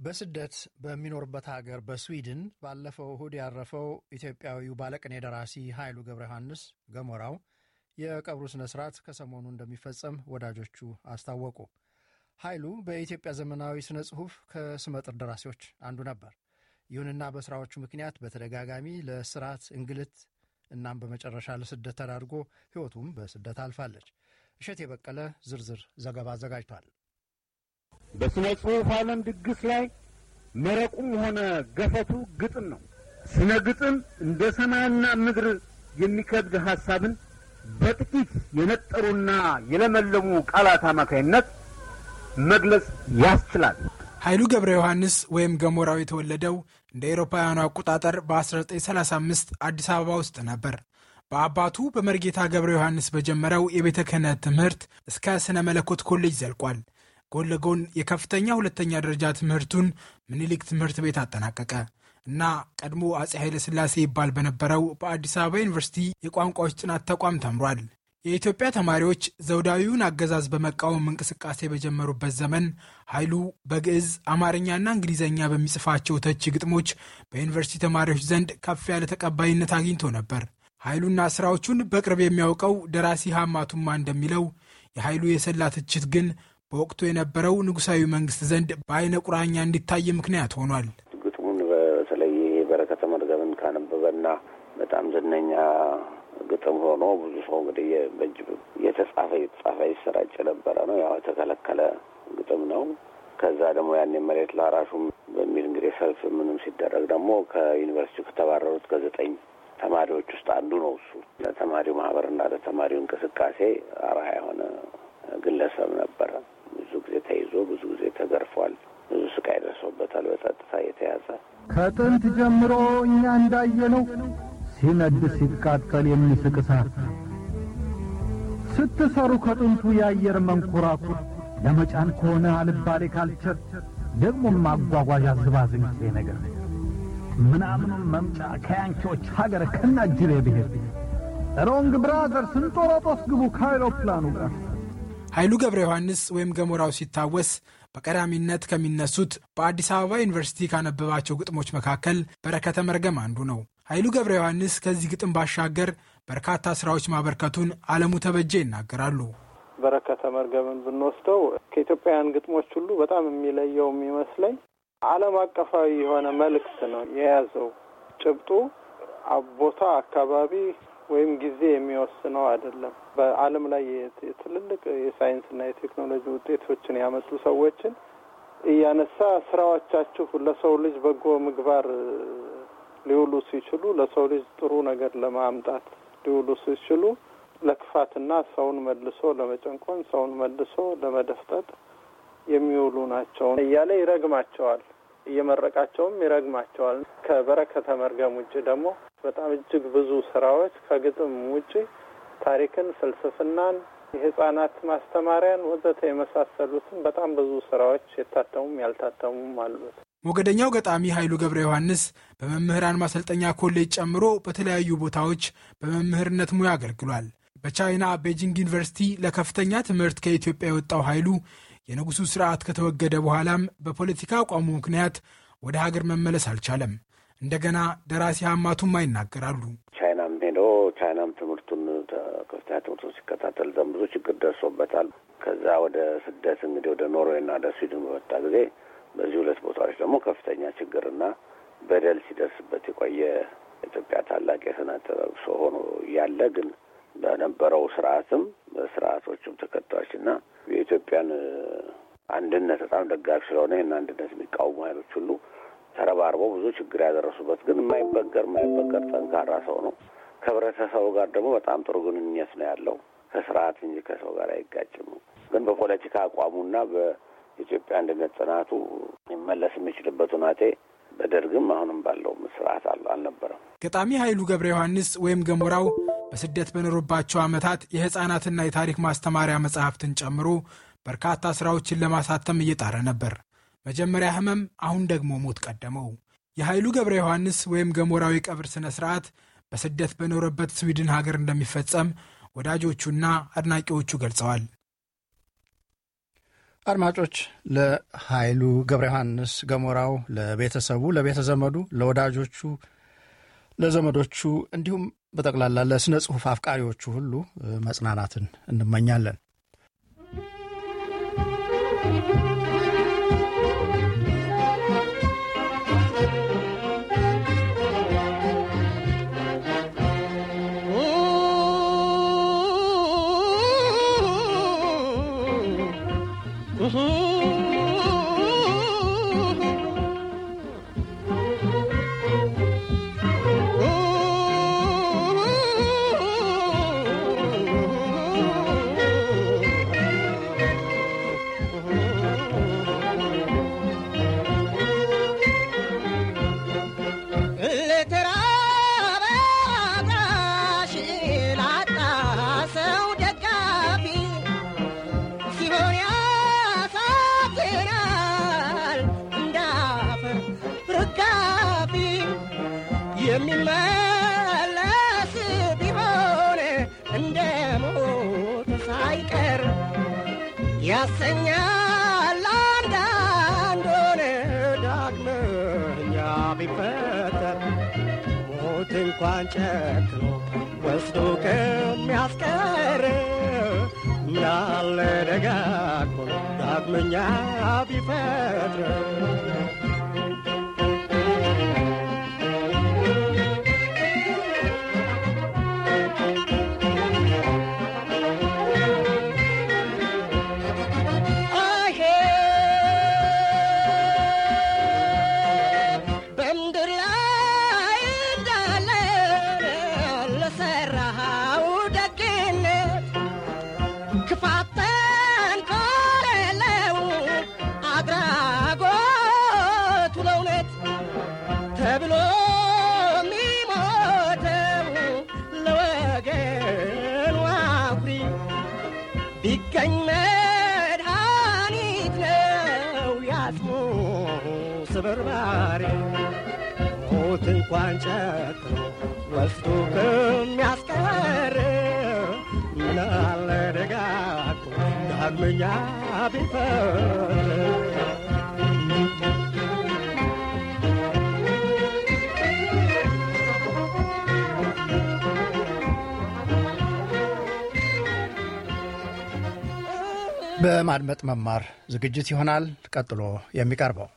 በስደት በሚኖርበት ሀገር በስዊድን ባለፈው እሁድ ያረፈው ኢትዮጵያዊው ባለቅኔ ደራሲ ኃይሉ ገብረ ዮሐንስ ገሞራው የቀብሩ ሥነ ሥርዓት ከሰሞኑ እንደሚፈጸም ወዳጆቹ አስታወቁ። ኃይሉ በኢትዮጵያ ዘመናዊ ሥነ ጽሑፍ ከስመጥር ደራሲዎች አንዱ ነበር። ይሁንና በሥራዎቹ ምክንያት በተደጋጋሚ ለስርዓት እንግልት እናም በመጨረሻ ለስደት ተዳርጎ ሕይወቱም በስደት አልፋለች። እሸት የበቀለ ዝርዝር ዘገባ አዘጋጅቷል። በስነ ጽሑፍ ዓለም ድግስ ላይ መረቁም ሆነ ገፈቱ ግጥም ነው። ስነ ግጥም እንደ ሰማይና ምድር የሚከብድ ሐሳብን በጥቂት የነጠሩና የለመለሙ ቃላት አማካይነት መግለጽ ያስችላል። ኃይሉ ገብረ ዮሐንስ ወይም ገሞራው የተወለደው እንደ አውሮፓውያኑ አቆጣጠር በ1935 አዲስ አበባ ውስጥ ነበር። በአባቱ በመርጌታ ገብረ ዮሐንስ በጀመረው የቤተ ክህነት ትምህርት እስከ ስነ መለኮት ኮሌጅ ዘልቋል። ጎን ለጎን የከፍተኛ ሁለተኛ ደረጃ ትምህርቱን ምኒልክ ትምህርት ቤት አጠናቀቀ እና ቀድሞ አጼ ኃይለ ሥላሴ ይባል በነበረው በአዲስ አበባ ዩኒቨርሲቲ የቋንቋዎች ጥናት ተቋም ተምሯል። የኢትዮጵያ ተማሪዎች ዘውዳዊውን አገዛዝ በመቃወም እንቅስቃሴ በጀመሩበት ዘመን ኃይሉ በግዕዝ አማርኛና እንግሊዝኛ በሚጽፋቸው ተቺ ግጥሞች በዩኒቨርሲቲ ተማሪዎች ዘንድ ከፍ ያለ ተቀባይነት አግኝቶ ነበር። ኃይሉና ስራዎቹን በቅርብ የሚያውቀው ደራሲ ሀማቱማ እንደሚለው የኃይሉ የሰላ ትችት ግን በወቅቱ የነበረው ንጉሳዊ መንግስት ዘንድ በአይነ ቁራኛ እንዲታይ ምክንያት ሆኗል። ግጥሙን በተለይ በረከተ መርገምን ካነበበና በጣም ዝነኛ ግጥም ሆኖ ብዙ ሰው እንግዲህ በእጅ እየተጻፈ እየተጻፈ ይሰራጭ የነበረ ነው። ያው የተከለከለ ግጥም ነው። ከዛ ደግሞ ያኔ መሬት ላራሹም በሚል እንግዲህ ሰልፍ ምንም ሲደረግ ደግሞ ከዩኒቨርሲቲው ከተባረሩት ከዘጠኝ ተማሪዎች ውስጥ አንዱ ነው። እሱ ለተማሪው ማህበርና ለተማሪው እንቅስቃሴ አርአያ የሆነ ግለሰብ ነበረ። ብዙ ጊዜ ተይዞ ብዙ ጊዜ ተገርፏል። ብዙ ስቃይ ደርሶበታል። በጸጥታ የተያዘ ከጥንት ጀምሮ እኛ እንዳየነው ሲነድ ሲቃጠል የሚስቅ እሳት ስትሰሩ ከጥንቱ የአየር መንኮራኩር ለመጫን ከሆነ አልባሌ ካልቸር ደግሞም ማጓጓዣ ዝባዝንኬ ነገር ምናምኑን መምጫ ከያንኪዎች ሀገር ከናጅሬ ብሔር ሮንግ ብራዘር ስንጦሮጦስ ግቡ ከአይሮፕላኑ ጋር ኃይሉ ገብረ ዮሐንስ ወይም ገሞራው ሲታወስ በቀዳሚነት ከሚነሱት በአዲስ አበባ ዩኒቨርሲቲ ካነበባቸው ግጥሞች መካከል በረከተ መርገም አንዱ ነው። ኃይሉ ገብረ ዮሐንስ ከዚህ ግጥም ባሻገር በርካታ ስራዎች ማበርከቱን አለሙ ተበጀ ይናገራሉ። በረከተ መርገምን ብንወስደው ከኢትዮጵያውያን ግጥሞች ሁሉ በጣም የሚለየው የሚመስለኝ ዓለም አቀፋዊ የሆነ መልእክት ነው የያዘው። ጭብጡ ቦታ፣ አካባቢ ወይም ጊዜ የሚወስነው አይደለም። በዓለም ላይ ትልልቅ የሳይንስና የቴክኖሎጂ ውጤቶችን ያመጡ ሰዎችን እያነሳ ስራዎቻችሁ ለሰው ልጅ በጎ ምግባር ሊውሉ ሲችሉ፣ ለሰው ልጅ ጥሩ ነገር ለማምጣት ሊውሉ ሲችሉ ለክፋትና ሰውን መልሶ ለመጨንቆን፣ ሰውን መልሶ ለመደፍጠጥ የሚውሉ ናቸው እያለ ይረግማቸዋል። እየመረቃቸውም ይረግማቸዋል። ከበረከተ መርገም ውጭ ደግሞ በጣም እጅግ ብዙ ስራዎች ከግጥም ውጭ ታሪክን፣ ፍልስፍናን፣ የህጻናት ማስተማሪያን ወዘተ የመሳሰሉትን በጣም ብዙ ስራዎች የታተሙም ያልታተሙም አሉት። ሞገደኛው ገጣሚ ኃይሉ ገብረ ዮሐንስ በመምህራን ማሰልጠኛ ኮሌጅ ጨምሮ በተለያዩ ቦታዎች በመምህርነት ሙያ አገልግሏል። በቻይና ቤጂንግ ዩኒቨርሲቲ ለከፍተኛ ትምህርት ከኢትዮጵያ የወጣው ኃይሉ የንጉሱ ስርዓት ከተወገደ በኋላም በፖለቲካ አቋሙ ምክንያት ወደ ሀገር መመለስ አልቻለም። እንደገና ደራሲ ሀማቱማ ይናገራሉ። ቻይናም ሄዶ ቻይናም ትምህርቱን ከፍተኛ ትምህርቱን ሲከታተል ዘም ብዙ ችግር ደርሶበታል። ከዛ ወደ ስደት እንግዲህ ወደ ኖርዌይና ወደ ስዊድን በወጣ ጊዜ በዚህ ሁለት ቦታዎች ደግሞ ከፍተኛ ችግርና በደል ሲደርስበት የቆየ ኢትዮጵያ ታላቅ የስነ ጥበብ ሰው ሆኖ እያለ ግን በነበረው ስርዓትም በስርዓቶቹም ተከታዮችና የኢትዮጵያን አንድነት በጣም ደጋፊ ስለሆነ ይህን አንድነት የሚቃወሙ ኃይሎች ሁሉ ተረባርበው ብዙ ችግር ያደረሱበት ግን የማይበገር የማይበገር ጠንካራ ሰው ነው። ከህብረተሰቡ ጋር ደግሞ በጣም ጥሩ ግንኙነት ነው ያለው። ከስርዓት እንጂ ከሰው ጋር አይጋጭም። ግን በፖለቲካ አቋሙና በኢትዮጵያ አንድነት ጽናቱ ሊመለስ የሚችልበት ሁናቴ በደርግም አሁንም ባለው ስርዓት አልነበረም። ገጣሚ ኃይሉ ገብረ ዮሐንስ ወይም ገሞራው በስደት በኖሩባቸው ዓመታት የሕፃናትና የታሪክ ማስተማሪያ መጽሐፍትን ጨምሮ በርካታ ሥራዎችን ለማሳተም እየጣረ ነበር። መጀመሪያ ህመም፣ አሁን ደግሞ ሞት ቀደመው። የኃይሉ ገብረ ዮሐንስ ወይም ገሞራዊ ቀብር ሥነ ሥርዓት በስደት በኖረበት ስዊድን ሀገር እንደሚፈጸም ወዳጆቹና አድናቂዎቹ ገልጸዋል። አድማጮች ለኃይሉ ገብረ ዮሐንስ ገሞራው፣ ለቤተሰቡ፣ ለቤተ ዘመዱ፣ ለወዳጆቹ፣ ለዘመዶቹ እንዲሁም በጠቅላላ ለስነ ጽሑፍ አፍቃሪዎቹ ሁሉ መጽናናትን እንመኛለን። ያሰኛል አንዳንዶን ዳግመኛ ቢፈጠር ሞት እንኳን ጨክኖ ወስዶ ከሚያስቀር ምናለ ደጋግሞ ዳግመኛ ቢፈጥር ስብርባሪ ሞት እንኳን ጨክኖ ወስዶ ከሚያስቀር ምናለ ደጋግሞ ዳግመኛ ቢፈር። በማድመጥ መማር ዝግጅት ይሆናል። ቀጥሎ የሚቀርበው